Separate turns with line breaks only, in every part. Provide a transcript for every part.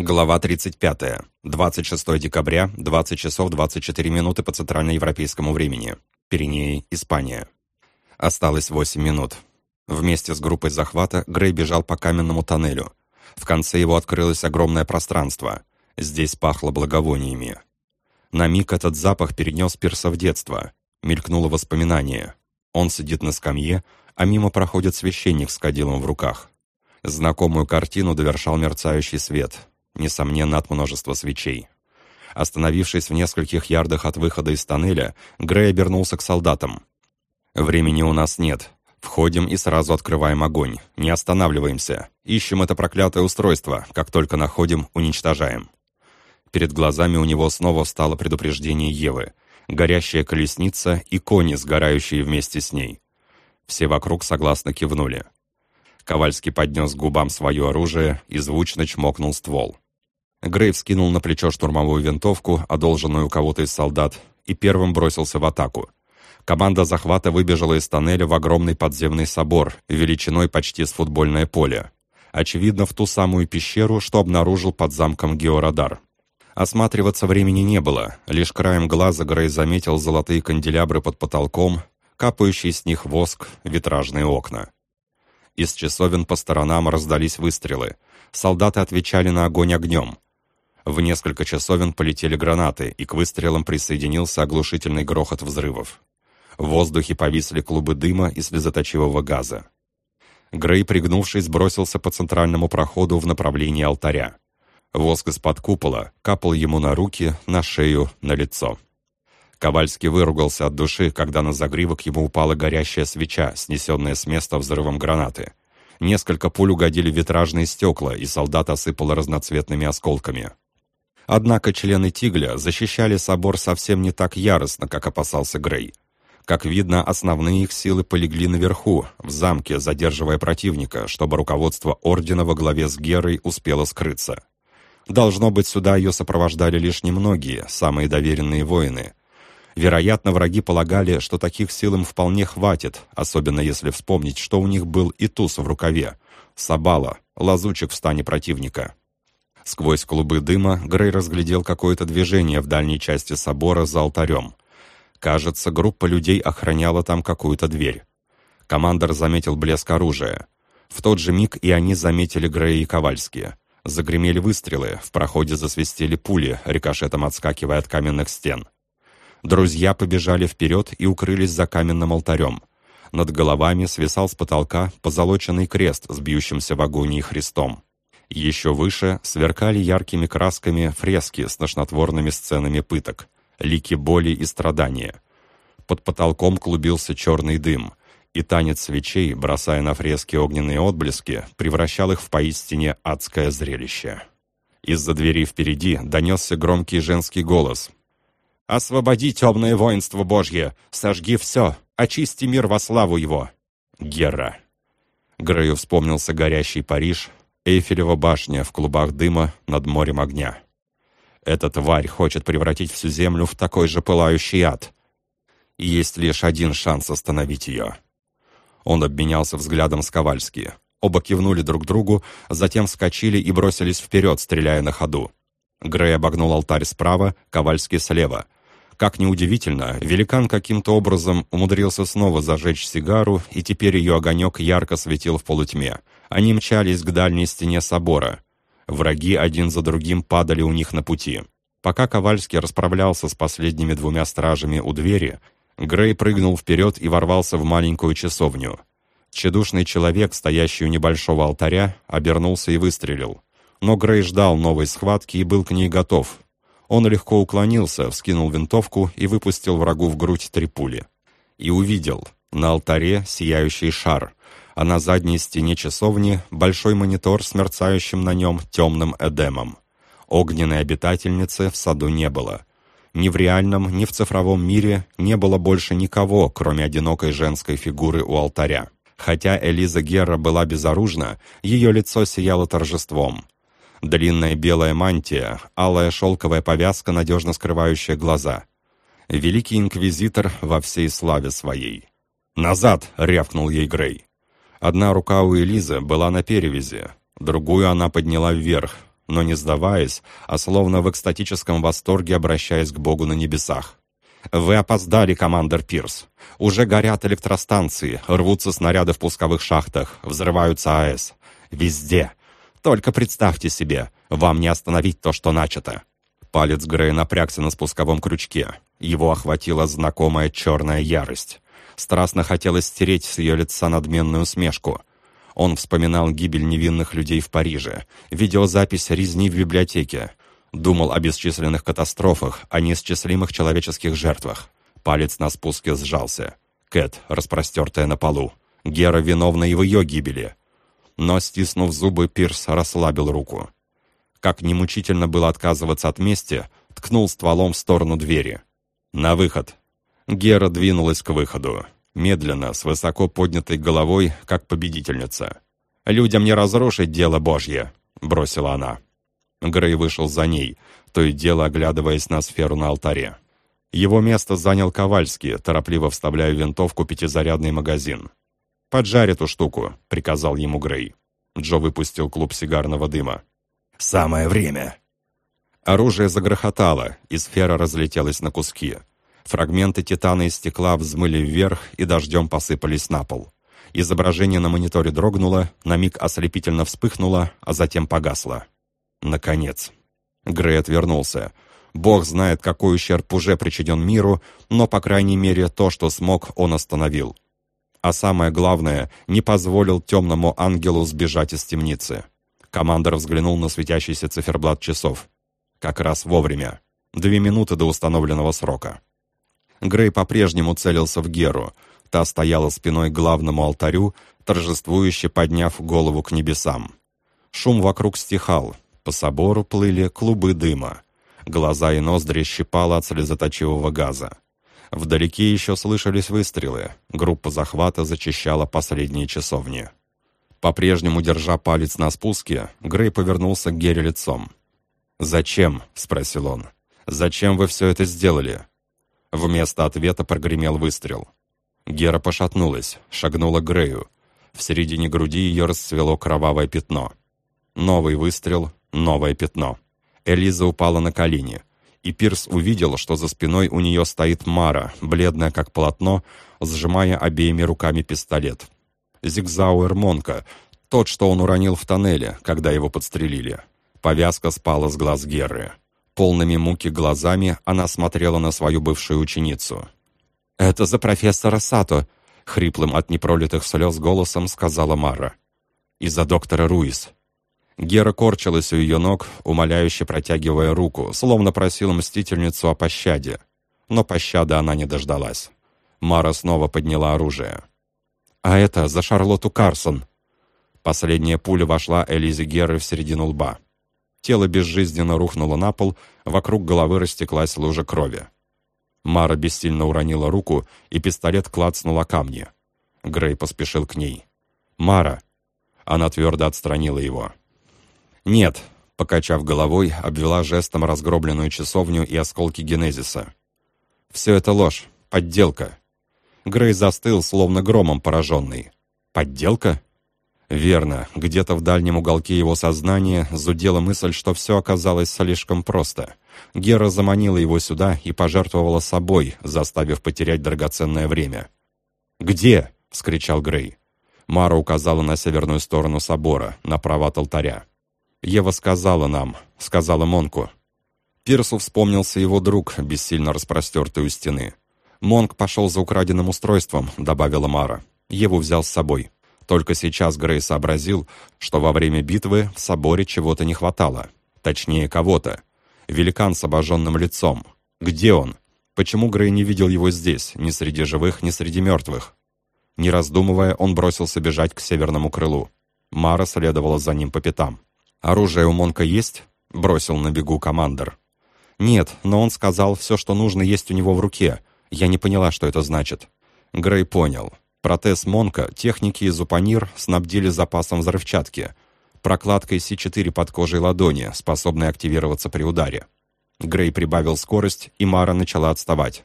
Глава 35. 26 декабря, 20 часов 24 минуты по центральноевропейскому времени. Пиренеи, Испания. Осталось 8 минут. Вместе с группой захвата Грей бежал по каменному тоннелю. В конце его открылось огромное пространство. Здесь пахло благовониями. На миг этот запах перенес Пирса в детство. Мелькнуло воспоминание. Он сидит на скамье, а мимо проходит священник с кадилом в руках. Знакомую картину довершал мерцающий свет несомненно, от множества свечей. Остановившись в нескольких ярдах от выхода из тоннеля, Грей обернулся к солдатам. «Времени у нас нет. Входим и сразу открываем огонь. Не останавливаемся. Ищем это проклятое устройство. Как только находим, уничтожаем». Перед глазами у него снова встало предупреждение Евы. Горящая колесница и кони, сгорающие вместе с ней. Все вокруг согласно кивнули. Ковальский поднес к губам свое оружие и звучно чмокнул ствол. Грейв скинул на плечо штурмовую винтовку, одолженную у кого-то из солдат, и первым бросился в атаку. Команда захвата выбежала из тоннеля в огромный подземный собор, величиной почти с футбольное поле. Очевидно, в ту самую пещеру, что обнаружил под замком георадар. Осматриваться времени не было, лишь краем глаза Грей заметил золотые канделябры под потолком, капающий с них воск, витражные окна. Из часовен по сторонам раздались выстрелы. Солдаты отвечали на огонь огнем. В несколько часовен полетели гранаты, и к выстрелам присоединился оглушительный грохот взрывов. В воздухе повисли клубы дыма и слезоточивого газа. Грей, пригнувшись, бросился по центральному проходу в направлении алтаря. Воск из-под купола капал ему на руки, на шею, на лицо. Ковальский выругался от души, когда на загривок ему упала горящая свеча, снесенная с места взрывом гранаты. Несколько пуль угодили в витражные стекла, и солдат осыпало разноцветными осколками. Однако члены Тигля защищали собор совсем не так яростно, как опасался Грей. Как видно, основные их силы полегли наверху, в замке, задерживая противника, чтобы руководство Ордена во главе с Герой успело скрыться. Должно быть, сюда ее сопровождали лишь немногие, самые доверенные воины. Вероятно, враги полагали, что таких сил им вполне хватит, особенно если вспомнить, что у них был и туз в рукаве, сабала, лазучик в стане противника. Сквозь клубы дыма Грей разглядел какое-то движение в дальней части собора за алтарем. Кажется, группа людей охраняла там какую-то дверь. Командор заметил блеск оружия. В тот же миг и они заметили Грея и Ковальские. Загремели выстрелы, в проходе засвистели пули, рикошетом отскакивая от каменных стен. Друзья побежали вперед и укрылись за каменным алтарем. Над головами свисал с потолка позолоченный крест с бьющимся в агонии Христом. Еще выше сверкали яркими красками фрески с тошнотворными сценами пыток, лики боли и страдания. Под потолком клубился черный дым, и танец свечей, бросая на фрески огненные отблески, превращал их в поистине адское зрелище. Из-за двери впереди донесся громкий женский голос. «Освободи темное воинство Божье! Сожги все! Очисти мир во славу его!» Гера. Грею вспомнился горящий Париж, Эйфелева башня в клубах дыма над морем огня. Эта тварь хочет превратить всю землю в такой же пылающий ад. И есть лишь один шанс остановить ее. Он обменялся взглядом с Ковальски. Оба кивнули друг другу, затем вскочили и бросились вперед, стреляя на ходу. Грей обогнул алтарь справа, Ковальский слева. Как неудивительно, великан каким-то образом умудрился снова зажечь сигару, и теперь ее огонек ярко светил в полутьме. Они мчались к дальней стене собора. Враги один за другим падали у них на пути. Пока Ковальский расправлялся с последними двумя стражами у двери, Грей прыгнул вперед и ворвался в маленькую часовню. Чедушный человек, стоящий у небольшого алтаря, обернулся и выстрелил. Но Грей ждал новой схватки и был к ней готов. Он легко уклонился, вскинул винтовку и выпустил врагу в грудь три пули. И увидел на алтаре сияющий шар — а на задней стене часовни большой монитор с мерцающим на нем темным эдемом. Огненной обитательницы в саду не было. Ни в реальном, ни в цифровом мире не было больше никого, кроме одинокой женской фигуры у алтаря. Хотя Элиза Герра была безоружна, ее лицо сияло торжеством. Длинная белая мантия, алая шелковая повязка, надежно скрывающая глаза. Великий инквизитор во всей славе своей. «Назад!» — рявкнул ей Грей. Одна рука у Элизы была на перевязи, другую она подняла вверх. но не сдаваясь, а словно в экстатическом восторге обращаясь к Богу на небесах. «Вы опоздали, командир Пирс. Уже горят электростанции, рвутся снаряды в пусковых шахтах, взрываются АЭС. Везде. Только представьте себе, вам не остановить то, что начато». Палец Грея напрягся на спусковом крючке. Его охватила знакомая черная ярость. Страстно хотелось стереть с ее лица надменную усмешку. Он вспоминал гибель невинных людей в Париже, видеозапись резни в библиотеке, Думал о бесчисленных катастрофах, о неисчислимых человеческих жертвах. Палец на спуске сжался. Кэт, распростертая на полу. Гера виновна и в ее гибели. Но, стиснув зубы, Пирс расслабил руку. Как немучительно было отказываться от мести, ткнул стволом в сторону двери. «На выход!» Гера двинулась к выходу. Медленно, с высоко поднятой головой, как победительница. «Людям не разрушить дело Божье!» — бросила она. Грей вышел за ней, то и дело оглядываясь на сферу на алтаре. Его место занял Ковальский, торопливо вставляя винтовку пятизарядный магазин. «Поджарь эту штуку», — приказал ему Грей. Джо выпустил клуб сигарного дыма.
«Самое время!»
Оружие загрохотало, и сфера разлетелась на куски. Фрагменты титана и стекла взмыли вверх и дождем посыпались на пол. Изображение на мониторе дрогнуло, на миг ослепительно вспыхнуло, а затем погасло. Наконец. Грей отвернулся. Бог знает, какой ущерб уже причинен миру, но, по крайней мере, то, что смог, он остановил. А самое главное, не позволил темному ангелу сбежать из темницы. Командор взглянул на светящийся циферблат часов. Как раз вовремя. Две минуты до установленного срока. Грей по-прежнему целился в Геру. Та стояла спиной к главному алтарю, торжествующе подняв голову к небесам. Шум вокруг стихал, по собору плыли клубы дыма. Глаза и ноздри щипало от слезоточивого газа. Вдалеке еще слышались выстрелы. Группа захвата зачищала последние часовни. По-прежнему, держа палец на спуске, Грей повернулся к Гере лицом. «Зачем?» — спросил он. «Зачем вы все это сделали?» Вместо ответа прогремел выстрел. Гера пошатнулась, шагнула к Грею. В середине груди ее расцвело кровавое пятно. Новый выстрел, Новое пятно. Элиза упала на колени, и Пирс увидел, что за спиной у нее стоит Мара, бледная как полотно, сжимая обеими руками пистолет. Зигзауэр Монка, тот, что он уронил в тоннеле, когда его подстрелили. Повязка спала с глаз Герры. Полными муки глазами она смотрела на свою бывшую ученицу. «Это за профессора Сато», — хриплым от непролитых слез голосом сказала Мара. «И за доктора Руис», Гера корчилась у ее ног, умоляюще протягивая руку, словно просила мстительницу о пощаде. Но пощады она не дождалась. Мара снова подняла оружие. «А это за Шарлотту Карсон!» Последняя пуля вошла Элизе Геры в середину лба. Тело безжизненно рухнуло на пол, вокруг головы растеклась лужа крови. Мара бессильно уронила руку, и пистолет клацнул о камни. Грей поспешил к ней. «Мара!» Она твердо отстранила его. «Нет», — покачав головой, обвела жестом разгробленную часовню и осколки генезиса. «Все это ложь, подделка». Грей застыл, словно громом пораженный. «Подделка?» Верно, где-то в дальнем уголке его сознания зудела мысль, что все оказалось слишком просто. Гера заманила его сюда и пожертвовала собой, заставив потерять драгоценное время. «Где?» — вскричал Грей. Мара указала на северную сторону собора, направо от алтаря. Ева сказала нам, сказала Монку. Пирсу вспомнился его друг, бессильно распростертый у стены. «Монк пошел за украденным устройством», — добавила Мара. Еву взял с собой. Только сейчас Грей сообразил, что во время битвы в соборе чего-то не хватало. Точнее, кого-то. Великан с обожженным лицом. Где он? Почему Грей не видел его здесь, ни среди живых, ни среди мертвых? Не раздумывая, он бросился бежать к северному крылу. Мара следовала за ним по пятам. «Оружие у Монка есть?» — бросил на бегу командор. «Нет, но он сказал, все, что нужно, есть у него в руке. Я не поняла, что это значит». Грей понял. Протез Монка техники из Упанир снабдили запасом взрывчатки, прокладкой С4 под кожей ладони, способной активироваться при ударе. Грей прибавил скорость, и Мара начала отставать.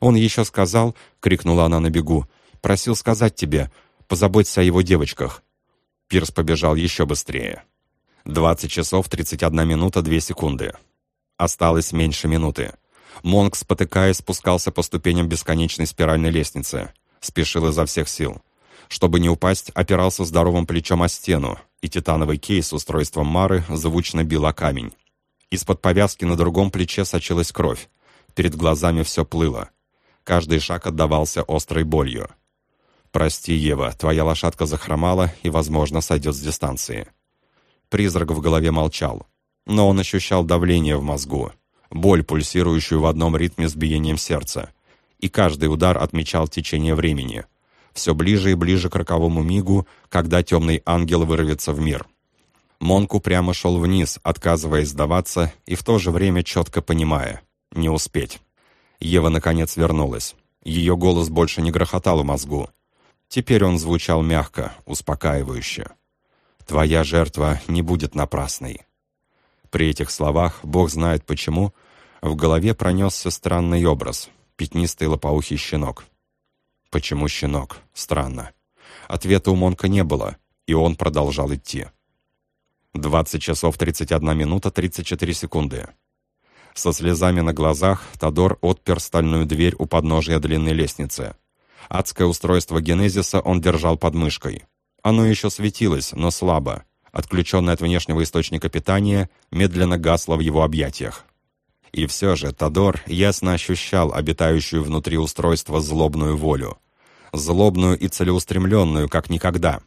«Он еще сказал», — крикнула она на бегу, — «просил сказать тебе, позаботься о его девочках». Пирс побежал еще быстрее. 20 часов 31 минута 2 секунды. Осталось меньше минуты. Монк, спотыкаясь, спускался по ступеням бесконечной спиральной лестницы. Спешил изо всех сил. Чтобы не упасть, опирался здоровым плечом о стену, и титановый кейс с устройством Мары звучно бил о камень. Из-под повязки на другом плече сочилась кровь. Перед глазами все плыло. Каждый шаг отдавался острой болью. «Прости, Ева, твоя лошадка захромала и, возможно, сойдет с дистанции». Призрак в голове молчал, но он ощущал давление в мозгу, боль, пульсирующую в одном ритме с биением сердца, и каждый удар отмечал течение времени, все ближе и ближе к роковому мигу, когда темный ангел вырвется в мир. Монку прямо шел вниз, отказываясь сдаваться и в то же время четко понимая — не успеть. Ева, наконец, вернулась. Ее голос больше не грохотал в мозгу. Теперь он звучал мягко, успокаивающе. «Твоя жертва не будет напрасной». При этих словах, бог знает почему, в голове пронесся странный образ — пятнистый лопоухий щенок. Почему щенок? Странно. Ответа у Монка не было, и он продолжал идти. 20 часов 31 минута 34 секунды. Со слезами на глазах Тодор отпер стальную дверь у подножия длинной лестницы. Адское устройство генезиса он держал под мышкой. Оно еще светилось, но слабо. Отключенное от внешнего источника питания, медленно гасло в его объятиях. И все же Тодор ясно ощущал обитающую внутри устройства злобную волю. Злобную и целеустремленную, как никогда.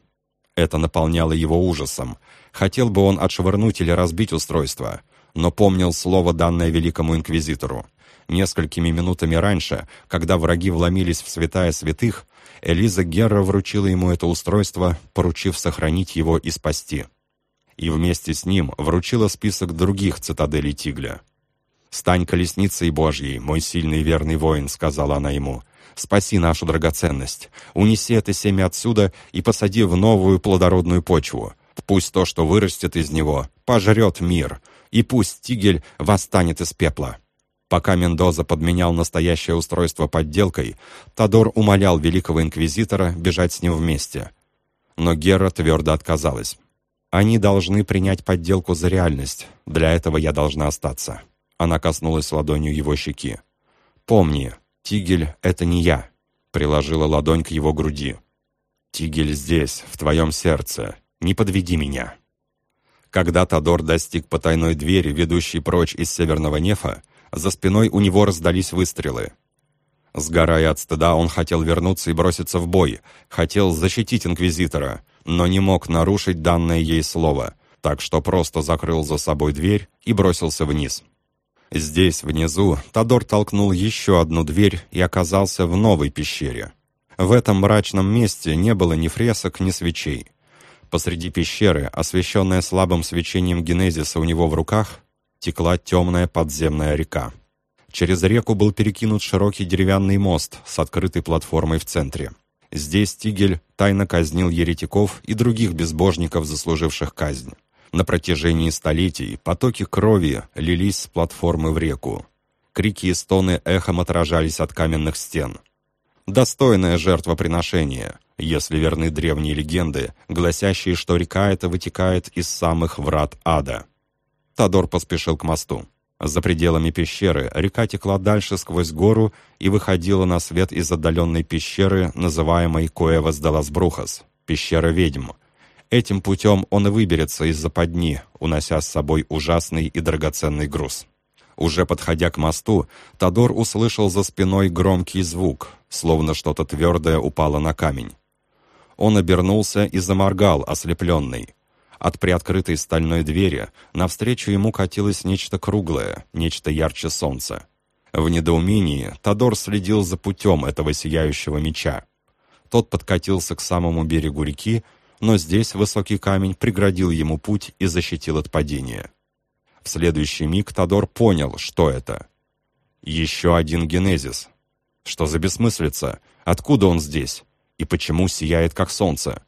Это наполняло его ужасом. Хотел бы он отшвырнуть или разбить устройство, но помнил слово, данное великому инквизитору. Несколькими минутами раньше, когда враги вломились в святая святых, Элиза Герра вручила ему это устройство, поручив сохранить его и спасти. И вместе с ним вручила список других цитаделей Тигля. «Стань колесницей Божьей, мой сильный и верный воин», — сказала она ему. «Спаси нашу драгоценность, унеси это семя отсюда и посади в новую плодородную почву. Пусть то, что вырастет из него, пожрет мир, и пусть Тигель восстанет из пепла». Пока Мендоза подменял настоящее устройство подделкой, Тодор умолял великого инквизитора бежать с ним вместе. Но Гера твердо отказалась. «Они должны принять подделку за реальность. Для этого я должна остаться». Она коснулась ладонью его щеки. «Помни, Тигель — это не я», — приложила ладонь к его груди. «Тигель здесь, в твоем сердце. Не подведи меня». Когда Тодор достиг потайной двери, ведущей прочь из Северного Нефа, за спиной у него раздались выстрелы. Сгорая от стыда, он хотел вернуться и броситься в бой, хотел защитить Инквизитора, но не мог нарушить данное ей слово, так что просто закрыл за собой дверь и бросился вниз. Здесь, внизу, Тодор толкнул еще одну дверь и оказался в новой пещере. В этом мрачном месте не было ни фресок, ни свечей. Посреди пещеры, освещенная слабым свечением генезиса у него в руках, текла темная подземная река. Через реку был перекинут широкий деревянный мост с открытой платформой в центре. Здесь Тигель тайно казнил еретиков и других безбожников, заслуживших казнь. На протяжении столетий потоки крови лились с платформы в реку. Крики и стоны эхом отражались от каменных стен. Достойное жертвоприношение, если верны древние легенды, гласящие, что река эта вытекает из самых врат ада. Тодор поспешил к мосту. За пределами пещеры река текла дальше сквозь гору и выходила на свет из отдаленной пещеры, называемой Коэвас де лас Брухас, пещера ведьм. Этим путем он и выберется из западни, унося с собой ужасный и драгоценный груз. Уже подходя к мосту, Тодор услышал за спиной громкий звук, словно что-то твердое упало на камень. Он обернулся и заморгал, ослепленный. От приоткрытой стальной двери навстречу ему катилось нечто круглое, нечто ярче солнца. В недоумении Тодор следил за путем этого сияющего меча. Тот подкатился к самому берегу реки, но здесь высокий камень преградил ему путь и защитил от падения. В следующий миг Тодор понял, что это. Еще один генезис. Что за бессмыслица? Откуда он здесь? И почему сияет, как солнце?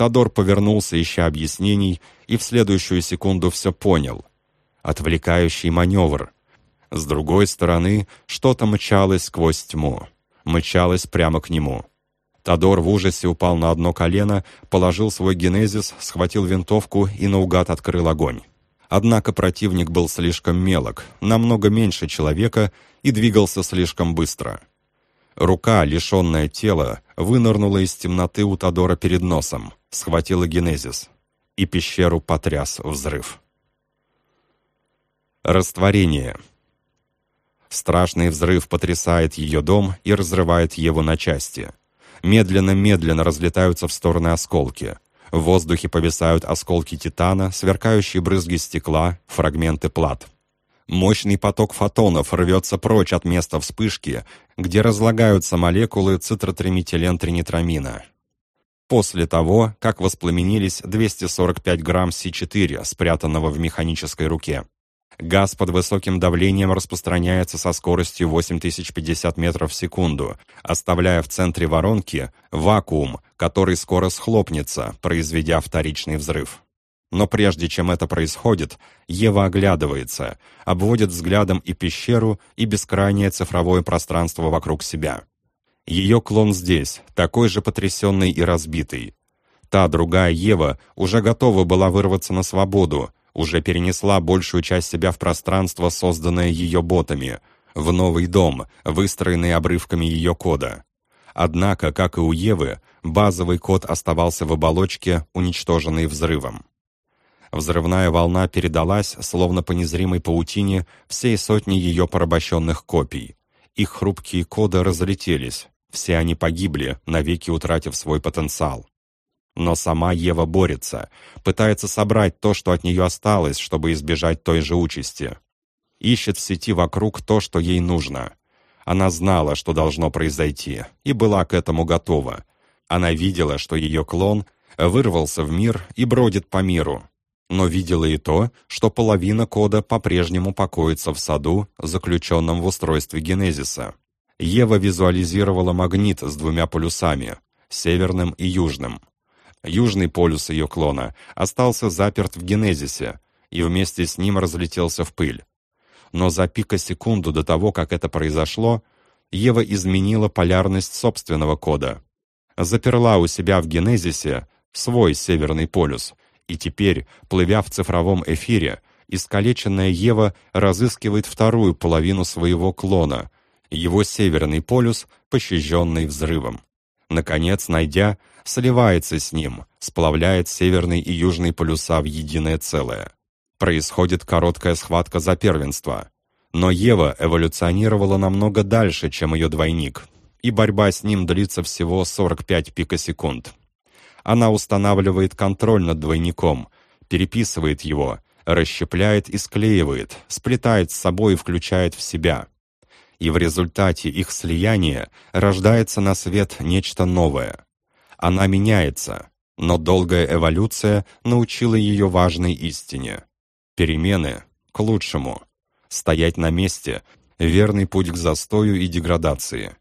Тодор повернулся, ища объяснений, и в следующую секунду все понял. Отвлекающий маневр. С другой стороны, что-то мчалось сквозь тьму. Мчалось прямо к нему. Тодор в ужасе упал на одно колено, положил свой генезис, схватил винтовку и наугад открыл огонь. Однако противник был слишком мелок, намного меньше человека и двигался слишком быстро. Рука, лишенная тела, вынырнула из темноты у Тодора перед носом, схватила генезис, и пещеру потряс взрыв. Растворение. Страшный взрыв потрясает ее дом и разрывает его на части. Медленно-медленно разлетаются в стороны осколки. В воздухе повисают осколки титана, сверкающие брызги стекла, фрагменты плат. Мощный поток фотонов рвется прочь от места вспышки, где разлагаются молекулы цитротриметилен-тринитрамина. После того, как воспламенились 245 грамм С4, спрятанного в механической руке. Газ под высоким давлением распространяется со скоростью 8050 метров в секунду, оставляя в центре воронки вакуум, который скоро схлопнется, произведя вторичный взрыв. Но прежде чем это происходит, Ева оглядывается, обводит взглядом и пещеру, и бескрайнее цифровое пространство вокруг себя. Ее клон здесь, такой же потрясенный и разбитый. Та другая Ева уже готова была вырваться на свободу, уже перенесла большую часть себя в пространство, созданное ее ботами, в новый дом, выстроенный обрывками ее кода. Однако, как и у Евы, базовый код оставался в оболочке, уничтоженной взрывом. Взрывная волна передалась, словно по незримой паутине, всей сотни ее порабощенных копий. Их хрупкие коды разлетелись, все они погибли, навеки утратив свой потенциал. Но сама Ева борется, пытается собрать то, что от нее осталось, чтобы избежать той же участи. Ищет в сети вокруг то, что ей нужно. Она знала, что должно произойти, и была к этому готова. Она видела, что ее клон вырвался в мир и бродит по миру, но видела и то, что половина кода по-прежнему покоится в саду, заключенном в устройстве генезиса. Ева визуализировала магнит с двумя полюсами, северным и южным. Южный полюс ее клона остался заперт в генезисе, и вместе с ним разлетелся в пыль. Но за пикосекунду до того, как это произошло, Ева изменила полярность собственного кода. Заперла у себя в генезисе свой северный полюс, и теперь, плывя в цифровом эфире, искалеченная Ева разыскивает вторую половину своего клона, его северный полюс, пощаженный взрывом. Наконец, найдя, сливается с ним, сплавляет северный и южный полюса в единое целое. Происходит короткая схватка за первенство. Но Ева эволюционировала намного дальше, чем ее двойник, и борьба с ним длится всего 45 пикосекунд. Она устанавливает контроль над двойником, переписывает его, расщепляет и склеивает, сплетает с собой и включает в себя и в результате их слияния рождается на свет нечто новое. Она меняется, но долгая эволюция научила ее важной истине. Перемены к лучшему. Стоять на месте — верный путь к застою и деградации.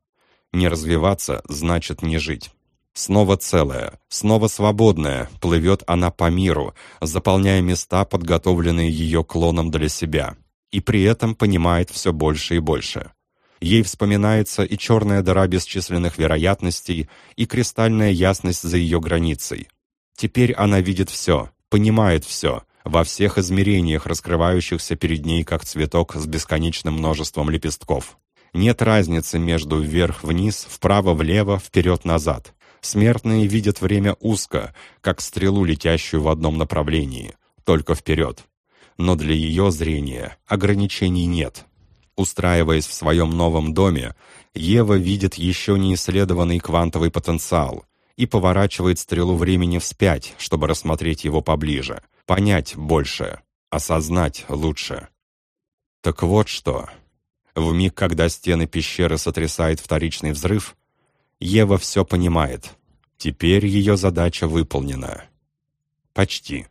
Не развиваться значит не жить. Снова целая, снова свободная, плывет она по миру, заполняя места, подготовленные ее клоном для себя, и при этом понимает все больше и больше. Ей вспоминается и черная дыра бесчисленных вероятностей, и кристальная ясность за ее границей. Теперь она видит все, понимает все, во всех измерениях, раскрывающихся перед ней как цветок с бесконечным множеством лепестков. Нет разницы между вверх-вниз, вправо-влево, вперед-назад. Смертные видят время узко, как стрелу, летящую в одном направлении, только вперед. Но для ее зрения ограничений нет. Устраиваясь в своем новом доме, Ева видит еще не исследованный квантовый потенциал и поворачивает стрелу времени вспять, чтобы рассмотреть его поближе, понять больше, осознать лучше. Так вот что. В миг, когда стены пещеры сотрясает вторичный взрыв, Ева все понимает. Теперь ее задача выполнена. Почти.